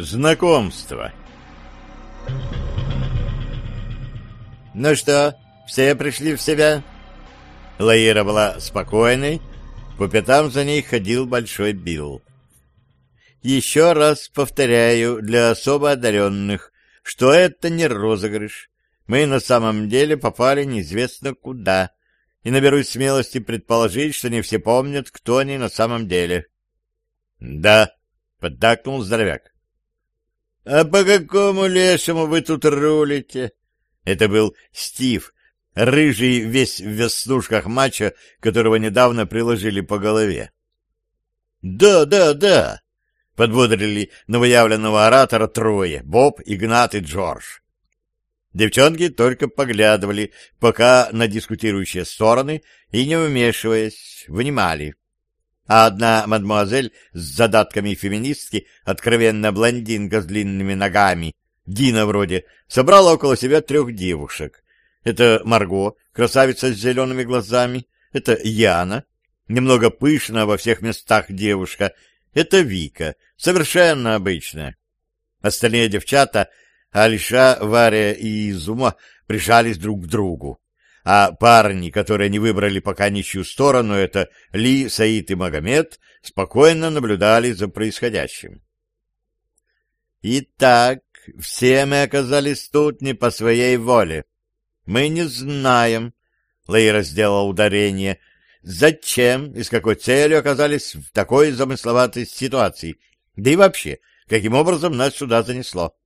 Знакомство. «Ну что, все пришли в себя?» Лаира была спокойной, по пятам за ней ходил Большой Билл. «Еще раз повторяю для особо одаренных, что это не розыгрыш. Мы на самом деле попали неизвестно куда, и наберусь смелости предположить, что не все помнят, кто они на самом деле». «Да», — поддакнул здоровяк. «А по какому лешему вы тут рулите?» Это был Стив, рыжий весь в веснушках мачо, которого недавно приложили по голове. «Да, да, да!» — подбодрили новоявленного оратора трое — Боб, Игнат и Джордж. Девчонки только поглядывали пока на дискутирующие стороны и, не вмешиваясь, внимали а одна мадмуазель с задатками феминистки, откровенно блондинка с длинными ногами, Дина вроде, собрала около себя трех девушек. Это Марго, красавица с зелеными глазами, это Яна, немного пышная во всех местах девушка, это Вика, совершенно обычная. Остальные девчата, Алиша, Варя и Изума, прижались друг к другу а парни, которые не выбрали пока ничью сторону, это Ли, Саид и Магомед, спокойно наблюдали за происходящим. Итак, все мы оказались тут не по своей воле. Мы не знаем, Лейра сделала ударение, зачем и с какой целью оказались в такой замысловатой ситуации, да и вообще, каким образом нас сюда занесло.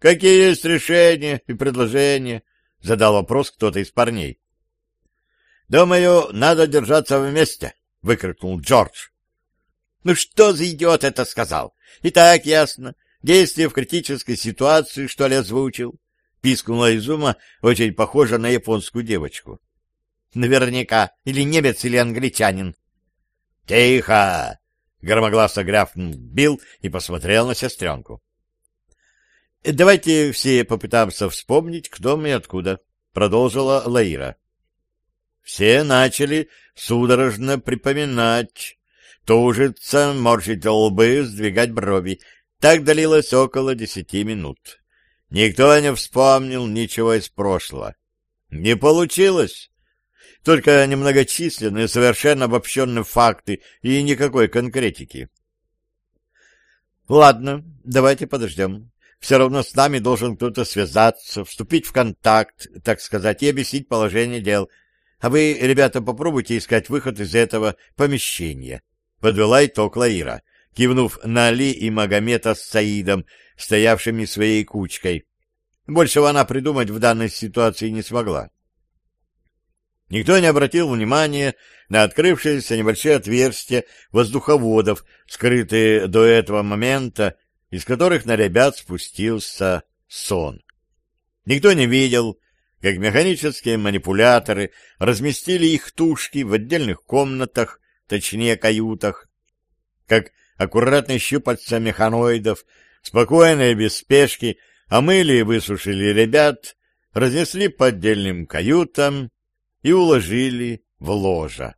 Какие есть решения и предложения? — задал вопрос кто-то из парней. «Думаю, надо держаться вместе», — выкрикнул Джордж. «Ну что за идиот это сказал? И так ясно. Действие в критической ситуации, что ли, озвучил?» — пискнула Изума, очень похожа на японскую девочку. «Наверняка. Или немец, или англичанин». «Тихо!» — громогласно гряфнул Билл и посмотрел на сестренку. «Давайте все попытаемся вспомнить, кто мы и откуда», — продолжила Лаира. Все начали судорожно припоминать, тужиться, морщить лбы, сдвигать брови. Так длилось около десяти минут. Никто не вспомнил ничего из прошлого. Не получилось. Только немногочисленные, совершенно обобщенные факты и никакой конкретики. Ладно, давайте подождем. Все равно с нами должен кто-то связаться, вступить в контакт, так сказать, и объяснить положение дел. А вы, ребята, попробуйте искать выход из этого помещения. Подвела итог Лаира, кивнув на Али и Магомета с Саидом, стоявшими своей кучкой. Большего она придумать в данной ситуации не смогла. Никто не обратил внимания на открывшиеся небольшие отверстия воздуховодов, скрытые до этого момента из которых на ребят спустился сон. Никто не видел, как механические манипуляторы разместили их тушки в отдельных комнатах, точнее каютах, как аккуратные щупальца механоидов, спокойно и без спешки омыли и высушили ребят, разнесли по отдельным каютам и уложили в ложа.